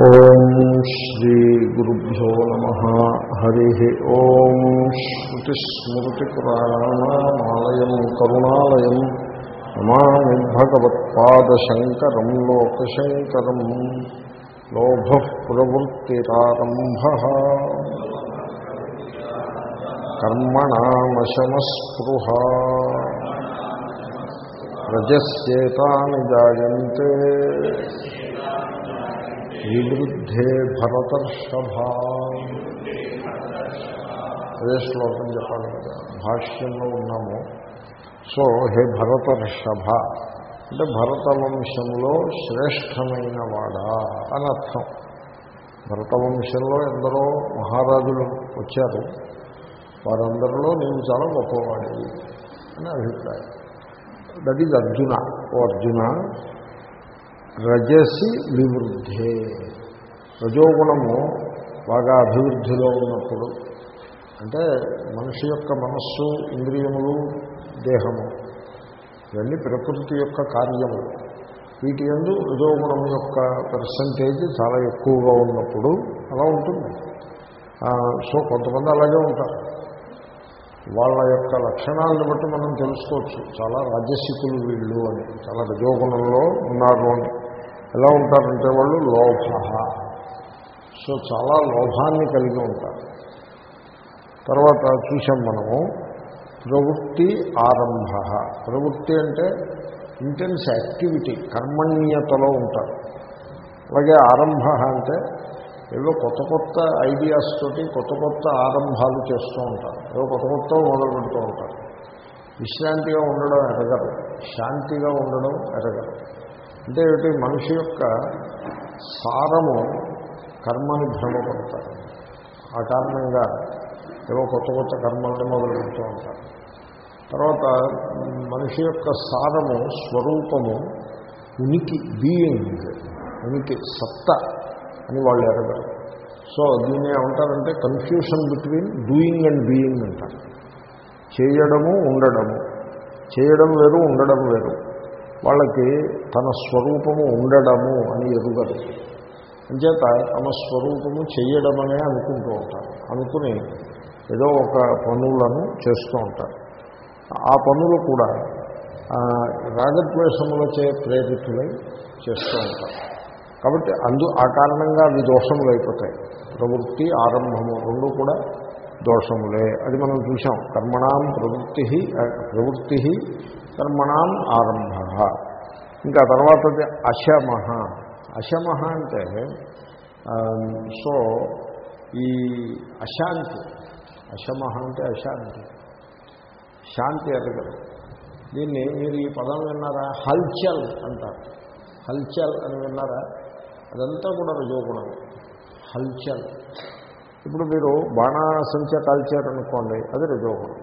ఓం శ్రీ గురుభ్యో నమ. హరి ఓం. శ్రుతిస్మృతిపురాణానామాలయం కరుణాలయం. నమామి భగవత్పాదశంకరం లోకశంకరం. లోభ ప్రవృత్తిరారంభ. కర్మణామశమస్పృహ. రజస్యేతాని జాయంతే. వివృద్ధే భరతర్షభా. అదే శ్లోకం చెప్పాలి కదా భాష్యంలో ఉన్నాము. సో హే భరతర్షభ అంటే భరతవంశంలో శ్రేష్టమైన వాడా అని అర్థం. భరతవంశంలో ఎందరో మహారాజులు వచ్చారు. వారందరిలో నేను చాలా గొప్పవాడి అని అభిప్రాయం. That is Arjuna. ఓ అర్జున రజసి వివృద్ధే. రజోగుణము బాగా అభివృద్ధిలో ఉన్నప్పుడు అంటే మనిషి యొక్క మనస్సు ఇంద్రియములు దేహము ఇవన్నీ ప్రకృతి యొక్క కార్యము. వీటి ఎందు రజోగుణం యొక్క పర్సంటేజ్ చాలా ఎక్కువగా ఉన్నప్పుడు అలా ఉంటుంది. సో కొంతమంది అలాగే ఉంటారు. వాళ్ళ యొక్క లక్షణాలను బట్టి మనం తెలుసుకోవచ్చు. చాలా రాజసికులు వీళ్ళు అని. చాలా రజోగుణంలో ఉన్నారు అని. ఎలా ఉంటారంటే వాళ్ళు లోభ. సో చాలా లోభాన్ని కలిగి ఉంటారు. తర్వాత చూసాం మనము ప్రవృత్తి ఆరంభ. ప్రవృత్తి అంటే ఇంటెన్స్ యాక్టివిటీ కర్మణీయతలో ఉంటారు. అలాగే ఆరంభ అంటే ఏవో కొత్త కొత్త ఐడియాస్ తోటి కొత్త కొత్త ఆరంభాలు చేస్తూ ఉంటారు. ఏవో కొత్త కొత్త మొదలు పెడుతూ ఉంటారు. విశ్రాంతిగా ఉండడం ఎరగరు శాంతిగా ఉండడం ఎరగరు అంటే ఏమిటి? మనిషి యొక్క సారము కర్మని భ్రమపడతారు. ఆ కారణంగా ఏవో కొత్త కొత్త కర్మల్ని మొదలు పెడుతూ ఉంటారు. తర్వాత మనిషి యొక్క సారము స్వరూపము ఉనికి బీయింగ్ ఉనికి సత్త అని వాళ్ళు ఎరగరు. సో దీన్ని ఏమంటారంటే confusion between doing and being అంటారు. చేయడము ఉండడము. చేయడం వేరు ఉండడం వేరు. వాళ్ళకి తన స్వరూపము ఉండడము అని ఎరుగరు అంచేత తమ స్వరూపము చేయడమనే అనుకుంటూ ఉంటారు. అనుకుని ఏదో ఒక పనులను చేస్తూ ఉంటారు. ఆ పనులు కూడా రాగద్వేషములచే ప్రేరితులై చేస్తూ ఉంటారు. కాబట్టి అందు ఆ కారణంగా అవి దోషములు అయిపోతాయి ప్రవృత్తి ఆరంభము రెండు కూడా దోషములే. అది మనం చూసాం కర్మణాం ప్రవృత్తి ప్రవృత్తి కర్మణాం ఆరంభ. ఇంకా తర్వాత అశమహ అశమహ అంటే సో ఈ అశాంతి. అశమహ అంటే అశాంతి. శాంతి ఎరగదు దీన్ని మీరు ఈ పదం విన్నారా? హల్చల్ అంటారు. హల్చల్ అని విన్నారా? అదంతా కూడా రజోగుణం. హల్చల్. ఇప్పుడు మీరు బాణాసంచ కాల్చారనుకోండి అది రజోగుణం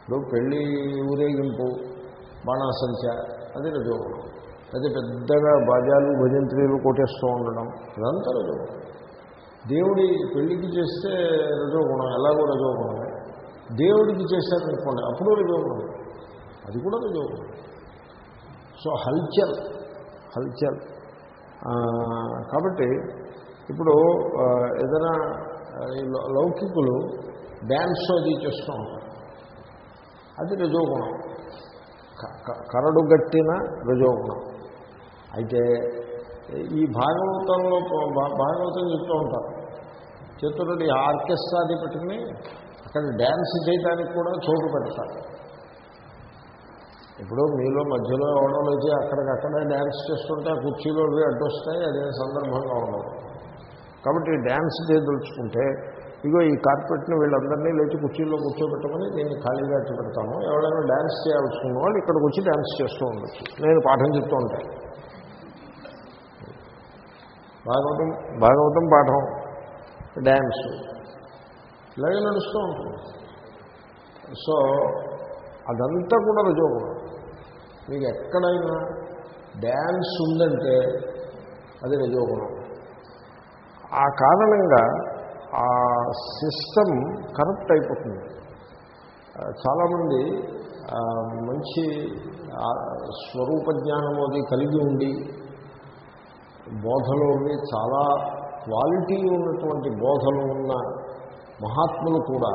ఇప్పుడు పెళ్ళి ఊరేగింపు బాణాసంచ అది రజోగుణం అది పెద్దగా బాజాలు భజంత్రీలు కొట్టేస్తూ ఉండడం ఇదంతా రజోగుణం దేవుడి పెళ్ళికి చేస్తే రజోగుణం ఎలాగో రజోగుణమే దేవుడికి చేశారనుకోండి అప్పుడు రజోగుణం అది కూడా రజోగుణం సో హల్చల్ హల్చల్. కాబట్టి ఇప్పుడు ఏదైనా లౌకికులు డ్యాన్స్ అది చేస్తూ ఉంటారు. అది రజోగుణం. కరడుగట్టిన రజోగుణం. అయితే ఈ భాగవతంలో భాగవతం చెప్తూ ఉంటారు. చతురుడి ఆర్కెస్ట్రాది పెట్టుకుని అక్కడ డ్యాన్స్ చేయడానికి కూడా చోటు పెడతారు. ఇప్పుడు మీలో మధ్యలో ఎవడో వచ్చి అక్కడికక్కడే డ్యాన్స్ చేస్తుంటే ఆ కుర్చీలో అడ్డొస్తాయి అదే సందర్భంగా ఉండదు. కాబట్టి డ్యాన్స్ చేయదలుచుకుంటే ఇగో ఈ కార్పెట్ని వీళ్ళందరినీ లేచి కుర్చీల్లో కూర్చోబెట్టమని దీన్ని ఖాళీగా అట్టి పెడతాము ఎవరైనా డ్యాన్స్ చేయాల్సుకున్న వాళ్ళు ఇక్కడికి వచ్చి డ్యాన్స్ చేస్తూ ఉండొచ్చు. నేను పాఠం చెప్తూ ఉంటాను భాగవతం భాగవతం పాఠం డ్యాన్స్ ఇలాగే నడుస్తూ ఉంటుంది. సో అదంతా కూడా రజోగుణం. మీకు ఎక్కడైనా డ్యాన్స్ ఉందంటే అది రజోగుణం. ఆ కారణంగా ఆ సిస్టమ్ కరప్ట్ అయిపోతుంది. చాలామంది మంచి స్వరూప జ్ఞానం అది కలిగి ఉండి బోధలోని చాలా క్వాలిటీ ఉన్నటువంటి బోధలు ఉన్న మహాత్ములు కూడా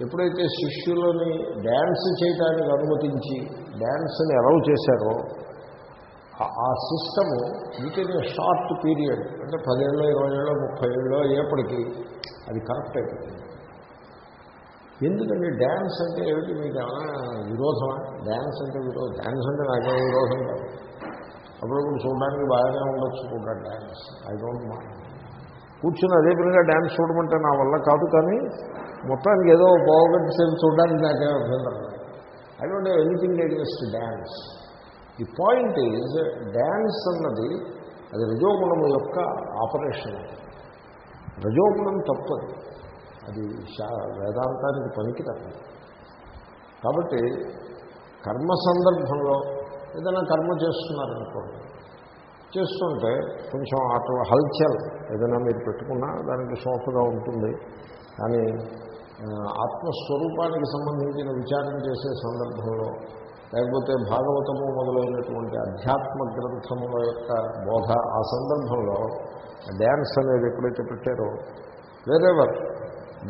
ఎప్పుడైతే శిష్యులని డ్యాన్స్ చేయడానికి అనుమతించి డ్యాన్స్ని అలౌ చేశారో ఆ- system with in short period అంటే పదేళ్ళు ఇరవై ఏళ్ళు ముప్పై ఏళ్ళు అయ్యేప్పటికీ అది కరెక్ట్ అయిపోతుంది. ఎందుకంటే డ్యాన్స్ అంటే ఏమిటి మీకు ఏమైనా విరోధమా? డ్యాన్స్ అంటే విరోధం డ్యాన్స్ అంటే నాకే విరోధం కాదు. అప్పుడప్పుడు చూడడానికి బాగానే ఉండొచ్చు కూడా డ్యాన్స్. ఐ డోంట్ మా కూర్చుని అదే పనిగా డ్యాన్స్ చూడమంటే నా వల్ల కాదు కానీ మొత్తానికి ఏదో బాగుగట్టి సేపు చూడడానికి నాకే అభ్యంతరం I don't have anything against dance the point is dance అన్నది అది రజోగుణము యొక్క ఆపరేషన్ రజోగుణం తప్పదు అది. శా- వేదాంతానికి తప్పదు కాబట్టి కర్మ సందర్భంలో ఏదైనా కర్మ చేస్తున్నారనుకోండి చేస్తుంటే కొంచెం అటు హల్చల్ ఏదైనా మీరు పెట్టుకున్నా దానికి సోఫగా ఉంటుంది. కానీ ఆత్మస్వరూపానికి సంబంధించిన విచారం చేసే సందర్భంలో లేకపోతే భాగవతము మొదలైనటువంటి అధ్యాత్మ గ్రంథముల యొక్క బోధ ఆ సందర్భంలో డ్యాన్స్ అనేది ఎప్పుడైతే పెట్టారో wherever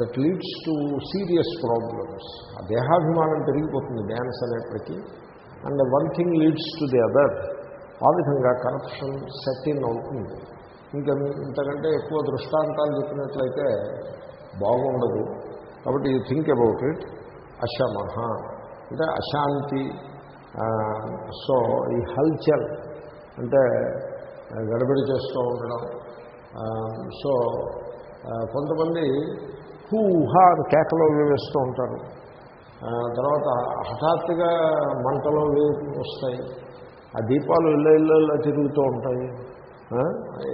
that leads to serious problems ఆ దేహాభిమానం పెరిగిపోతుంది డ్యాన్స్ అనేప్పటికీ. And one thing leads to the other ఆ విధంగా కరప్షన్ సెటిన్ అవుతుంది. ఇంకా ఇంతకంటే ఎక్కువ దృష్టాంతాలు చెప్పినట్లయితే బాగుండదు. కాబట్టి యూ థింక్ అబౌట్ ఇట్ అశమహ. అంటే అశాంతి సో ఈ హల్చల్ అంటే గడబడి చేస్తూ ఉండడం సో కొంతమంది హూ హా అని కేకలో వేస్తూ ఉంటారు. తర్వాత హఠాత్తుగా మంటలో వస్తాయి. ఆ దీపాలు ఇళ్ళ ఇళ్ళ తిరుగుతూ ఉంటాయి.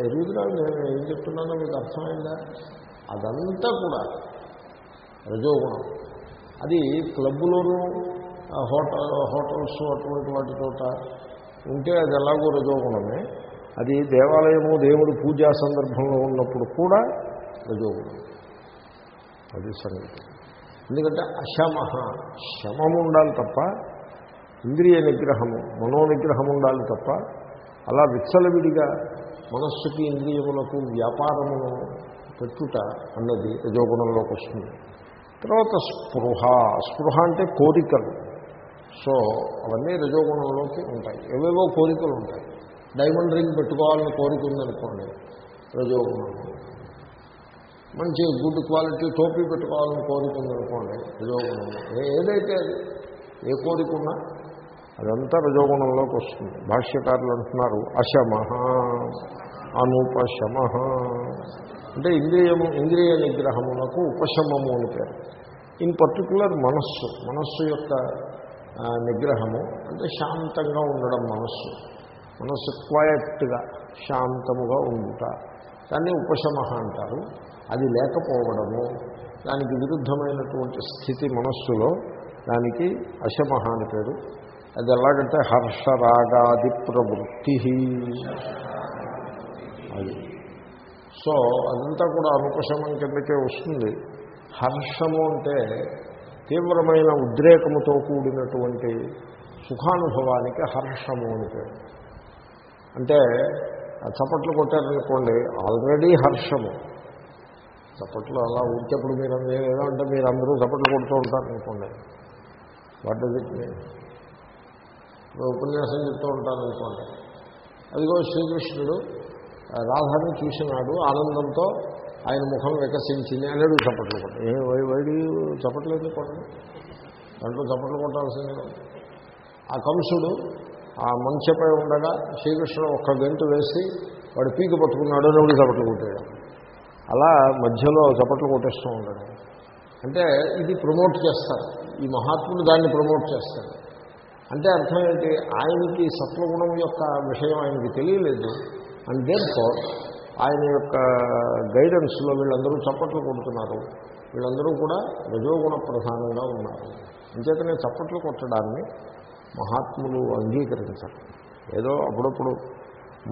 ఎదురుగా నేను ఏం చెప్తున్నానో మీకు అర్థమైందా? అదంతా కూడా రజోగుణం. అది క్లబ్బులోనూ హోటల్ హోటల్స్ అటువంటి వాటి చోట ఉంటే అది ఎలాగో రజోగుణమే. అది దేవాలయము దేవుడు పూజా సందర్భంలో ఉన్నప్పుడు కూడా రజోగుణం అది సంగతి. ఎందుకంటే అశమహ శమము ఉండాలి తప్ప ఇంద్రియ నిగ్రహము మనో నిగ్రహం ఉండాలి తప్ప అలా విచ్చలవిడిగా మనస్సుకి ఇంద్రియములకు వ్యాపారమును పెట్టుట అన్నది రజోగుణంలోకి వస్తుంది. తర్వాత స్పృహ స్పృహ అంటే కోరికలు. సో అవన్నీ రజోగుణంలోకి ఉంటాయి. ఏవేవో కోరికలు ఉంటాయి. డైమండ్ రింగ్ పెట్టుకోవాలని కోరిక ఉందనుకోండి రజోగుణంలో మంచి గుడ్ క్వాలిటీ టోపీ పెట్టుకోవాలని కోరిక ఉందనుకోండి రజోగుణంలో ఏదైతే అది ఏ కోరిక ఉన్నా అదంతా రజోగుణంలోకి వస్తుంది. భాష్యకారులు అంటున్నారు అశమహ అనుపశమ అంటే ఇంద్రియము ఇంద్రియ నిగ్రహమునకు ఉపశమము అని పేరు. ఇన్ పర్టికులర్ మనస్సు మనస్సు యొక్క నిగ్రహము అంటే శాంతంగా ఉండడం మనస్సు. మనస్సు క్వయట్గా శాంతముగా ఉండుట దాన్ని ఉపశమ అంటారు. అది లేకపోవడము దానికి విరుద్ధమైనటువంటి స్థితి మనస్సులో దానికి అశమహ అని పేరు. అది ఎలాగంటే హర్షరాగాది ప్రవృత్తి. అది. సో అదంతా కూడా అనుపశమం కిందకే వస్తుంది. హర్షము అంటే తీవ్రమైన ఉద్రేకముతో కూడినటువంటి సుఖానుభవానికి హర్షము అని పేరు. అంటే ఆ చప్పట్లు కొట్టారనుకోండి ఆల్రెడీ హర్షము. చప్పట్లు అలా ఊరికేప్పుడు మీరు ఏదో అంటే మీరు అందరూ చప్పట్లు కొడుతూ ఉంటారు అనుకోండి వాట్ డజ్ ఇట్ మీన్ ఇప్పుడు ఉపన్యాసం చెప్తూ ఉంటారనుకోండి. అనుకోండి అదిగో శ్రీకృష్ణుడు రాధాని చూసినాడు ఆనందంతో ఆయన ముఖం వికసించింది అనేది చప్పట్లు కొట్ట ఏ వై- వైడి చప్పట్లు ఎందుకు కొట్టడం దాంట్లో చప్పట్లు కొట్టాల్సిందే ఆ కంసుడు ఆ మంచెపై ఉండగా శ్రీకృష్ణుడు ఒక్క గంటు వేసి వాడు పీక పట్టుకున్నాడు నవ్వుడు చప్పట్లు కొట్టాడు అలా మధ్యలో చప్పట్లు కొట్టేస్తూ ఉండడం. అంటే ఇది ప్రమోట్ చేస్తారు. ఈ మహాత్ముడు దాన్ని ప్రమోట్ చేస్తారు. అంటే అర్థం ఏంటి? ఆయనకి సత్వగుణం యొక్క విషయం ఆయనకి తెలియలేదు. అండ్ దేర్ ఫోర్ ఆయన యొక్క గైడెన్స్లో వీళ్ళందరూ చప్పట్లు కొడుతున్నారు. వీళ్ళందరూ కూడా రజోగుణ ప్రధానంగా ఉన్నారు. అంచేతనే చప్పట్లు కొట్టడాన్ని మహాత్ములు అంగీకరించరు. ఏదో అప్పుడప్పుడు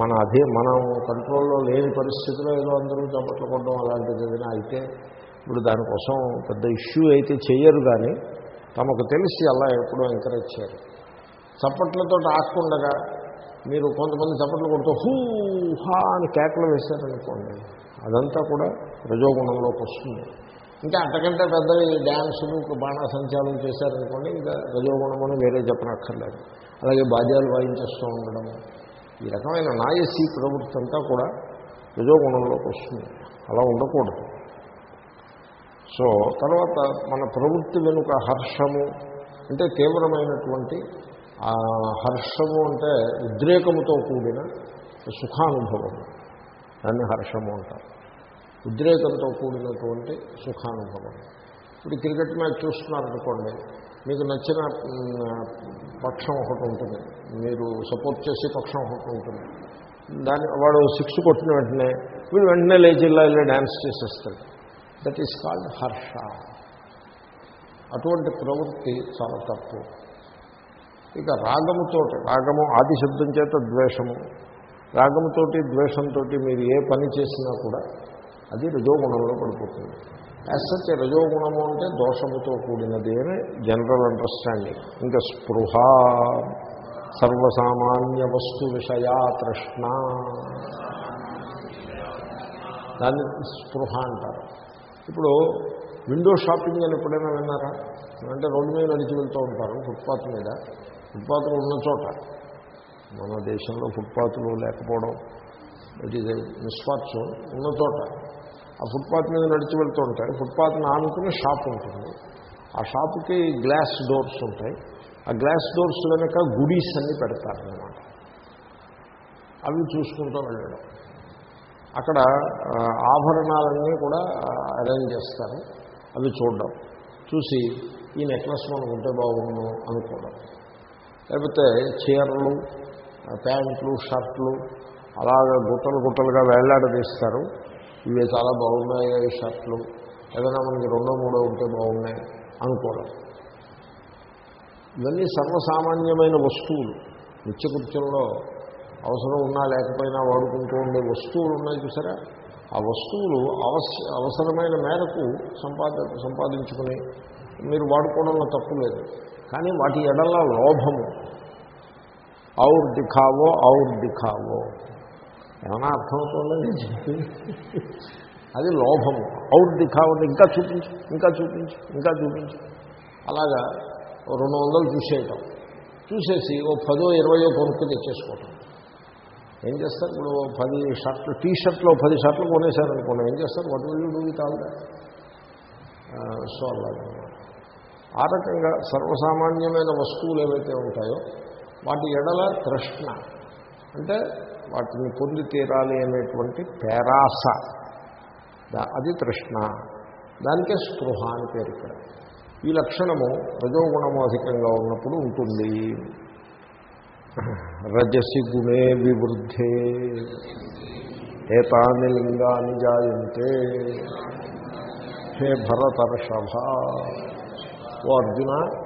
మన అదే మనం కంట్రోల్లో లేని పరిస్థితిలో ఏదో అందరూ చప్పట్లు కొట్టడం అలాంటిది ఏదైనా అయితే ఇప్పుడు దానికోసం పెద్ద ఇష్యూ అయితే చేయరు కానీ తమకు తెలిసి అలా ఎప్పుడూ ఎంకరేజ్ చేయరు. చప్పట్లతో ఆకుండగా మీరు కొంతమంది చప్పట్లు కొడుతూ హూ ఊహా అని కేకలు వేశారనుకోండి అదంతా కూడా రజోగుణంలోకి వస్తుంది. ఇంకా అంతకంటే పెద్దవి డ్యాన్సులు బాణాసంచాలు చేశారనుకోండి ఇంకా రజోగుణం అని వేరే చెప్పనక్కర్లేదు. అలాగే బాధ్యాలు వాయించేస్తూ ఉండడం. ఈ రకమైన నాయసీ ప్రవృత్తి అంతా కూడా రజోగుణంలోకి వస్తుంది. అలా ఉండకూడదు. సో తర్వాత మన ప్రవృత్తి వెనుక హర్షము అంటే తీవ్రమైనటువంటి హర్షము అంటే ఉద్రేకముతో కూడిన సుఖానుభవం. దాన్ని హర్షము అంటారు. ఉద్రేకంతో కూడినటువంటి సుఖానుభవం. ఇప్పుడు క్రికెట్ మ్యాచ్ చూస్తున్నారనుకోండి మీకు నచ్చిన పక్షం ఒకటి ఉంటుంది. మీరు సపోర్ట్ చేసే పక్షం ఒకటి ఉంటుంది. దాని వాడు సిక్స్ కొట్టిన వెంటనే వీళ్ళు వెంటనే లేచిల్లా వెళ్ళి డ్యాన్స్ చేసేస్తారు దట్ ఈస్ కాల్డ్ హర్ష. అటువంటి ప్రవృత్తి చాలా తప్పు ఇక రాగముతో రాగము ఆది శబ్దం చేత ద్వేషము. రాగంతో ద్వేషంతో మీరు ఏ పని చేసినా కూడా అది రజోగుణంలో పడిపోతుంది. యాజ్ సచ్ రజోగుణము అంటే దోషముతో కూడినది అని జనరల్ అండర్స్టాండింగ్ ఇంకా స్పృహ సర్వసామాన్య వస్తు విషయా తృష్ణ. దాన్ని స్పృహ అంటారు. ఇప్పుడు విండో షాపింగ్ అని ఎప్పుడైనా విన్నారా? అంటే రోడ్డు మీద నడిచి వెళ్తూ ఉంటారు ఫుట్పాత్ మీద. ఫుట్పాత్లో ఉన్న చోట. మన దేశంలో ఫుట్పాత్లు లేకపోవడం ఇట్ ఈజ్ నిస్వార్థం ఉన్న చోట. ఆ ఫుట్పాత్ మీద నడిచి వెళ్తూ ఉంటారు ఫుట్పాత్ని ఆనుకుని షాప్ ఉంటుంది. ఆ షాప్కి గ్లాస్ డోర్స్ ఉంటాయి. ఆ గ్లాస్ డోర్స్ వెనక గుడీస్ అన్ని పెడతారనమాట అవి చూసుకుంటూ వెళ్ళడం. అక్కడ ఆభరణాలన్నీ కూడా అరేంజ్ చేస్తారు. అవి చూడడం. చూసి ఈ నెక్లెస్ మనకుంటే బాగుండు అనుకోవడం. లేకపోతే చీరలు ప్యాంట్లు షర్ట్లు అలాగే గుట్టలు గుట్టలుగా వేలాడదీస్తారు ఇవి చాలా బాగున్నాయి ఈ షర్ట్లు. ఏదైనా మనకి రెండో మూడో ఉంటే బాగున్నాయి అనుకోవడం. ఇవన్నీ సర్వసామాన్యమైన వస్తువులు. నిత్యకృత్యంలో అవసరం ఉన్నా లేకపోయినా వాడుకుంటూ ఉండే వస్తువులు ఉన్నాయి చూసారా? ఆ వస్తువులు అవస అవసరమైన మేరకు సంపాద సంపాదించుకుని మీరు వాడుకోవడంలో తప్పు లేదు. కానీ వాటి ఎడల లోభము. ఔర్ దిఖావో ఔర్ దిఖావో. ఏమైనా అర్థమవుతుందండి అది లోభము. ఔర్ దిఖావో ఇంకా చూపించు ఇంకా చూపించు ఇంకా చూపించు. అలాగా రెండు వందలు చూసేయటం. చూసేసి ఓ పదో ఇరవయో కొనుక్కు తెచ్చేసుకోవటం. ఏం చేస్తారు? ఇప్పుడు ఓ పది షర్ట్లు టీ షర్ట్లో పది షర్ట్లు కొనేశారనుకోండి ఏం చేస్తారు? వాటి విల్ డూ విత్ సో అలాగే. ఆ రకంగా సర్వసామాన్యమైన వస్తువులు ఏవైతే ఉంటాయో వాటి ఎడల తృష్ణ. అంటే వాటిని పొంది తీరాలి అనేటువంటి పేరాస. అది తృష్ణ. దానికే స్పృహ అని పేరు ఇక్కడ. ఈ లక్షణము రజోగుణము అధికంగా ఉన్నప్పుడు ఉంటుంది. రజసి గుణే వివృద్ధే. ఏతాని లింగాన్ని జాయంతే. హే భరతర్షభ. ఓ అర్జున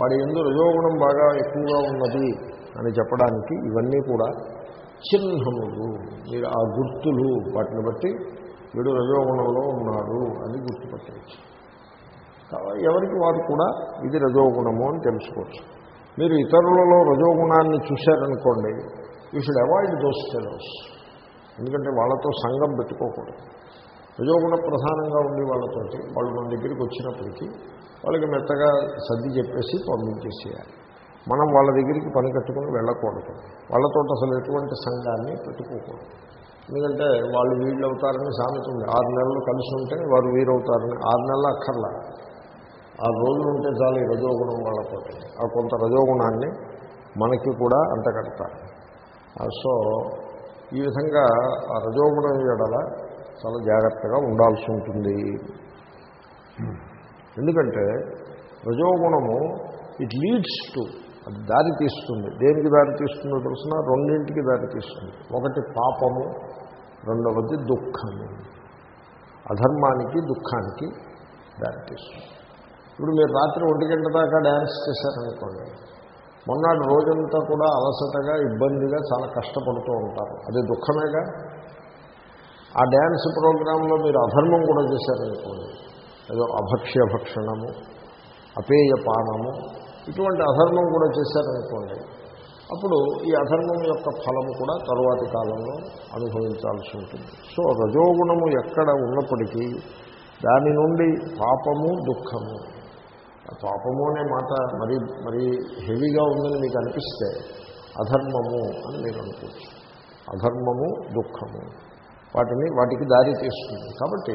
వాడి ఎందు రజోగుణం బాగా ఎక్కువగా ఉన్నది అని చెప్పడానికి ఇవన్నీ కూడా చిహ్నములు. మీరు ఆ గుర్తులు వాటిని బట్టి వీడు రజోగుణంలో ఉన్నాడు అని గుర్తుపట్టవచ్చు. ఎవరికి వారు కూడా ఇది రజోగుణము అని తెలుసుకోవచ్చు. మీరు ఇతరులలో రజోగుణాన్ని చూశారనుకోండి you should avoid those fellows. ఎందుకంటే వాళ్ళతో సంఘం పెట్టుకోకూడదు. రజోగుణ ప్రధానంగా ఉండి వాళ్ళతోటి వాళ్ళు మన దగ్గరికి వచ్చినప్పటికీ వాళ్ళకి మెత్తగా సర్ది చెప్పేసి పంపించేసేయాలి. మనం వాళ్ళ దగ్గరికి పని కట్టుకుని వెళ్ళకూడదు. వాళ్ళతో అసలు ఎటువంటి సంఘాన్ని పెట్టుకోకూడదు. ఎందుకంటే వాళ్ళు వీళ్ళు అవుతారని సామెత ఉంది. ఆరు నెలలు కలిసి ఉంటే వారు వీరవుతారని ఆరు నెలలు అక్కర్లా. ఆ రోజులు ఉంటే చాలు ఈ రజోగుణం వాళ్ళతో ఆ కొంత రజోగుణాన్ని మనకి కూడా అంటగడతారు సో ఈ విధంగా ఆ రజోగుణం ఎడల చాలా జాగ్రత్తగా ఉండాల్సి ఉంటుంది. ఎందుకంటే రజోగుణము ఇట్ లీడ్స్ టు అది దారి తీస్తుంది. దేనికి దారి తీస్తుందో తెలిసిన? రెండింటికి దారి తీస్తుంది. ఒకటి పాపము రెండవది దుఃఖము. అధర్మానికి దుఃఖానికి దారి తీస్తుంది. ఇప్పుడు మీరు రాత్రి ఒంటి గంట దాకా డ్యాన్స్ చేశారనుకోండి మొన్నటి రోజంతా కూడా అలసటగా ఇబ్బందిగా చాలా కష్టపడుతూ ఉంటారు. అది దుఃఖమేగా? ఆ డ్యాన్స్ ప్రోగ్రాంలో మీరు అధర్మం కూడా చేశారనుకోండి ఏదో అభక్ష్య భక్షణము అపేయపానము ఇటువంటి అధర్మం కూడా చేశారనుకోండి. అప్పుడు ఈ అధర్మం యొక్క ఫలము కూడా తరువాతి కాలంలో అనుభవించాల్సి ఉంటుంది. సో రజోగుణము ఎక్కడ ఉన్నప్పటికీ దాని నుండి పాపము దుఃఖము. పాపము అనే మాట మరి మరి హెవీగా ఉందని మీకు అనిపిస్తే అధర్మము అని మీరు అనుకోవచ్చు. అధర్మము దుఃఖము వాటిని వాటికి దారి తీస్తుంది. కాబట్టి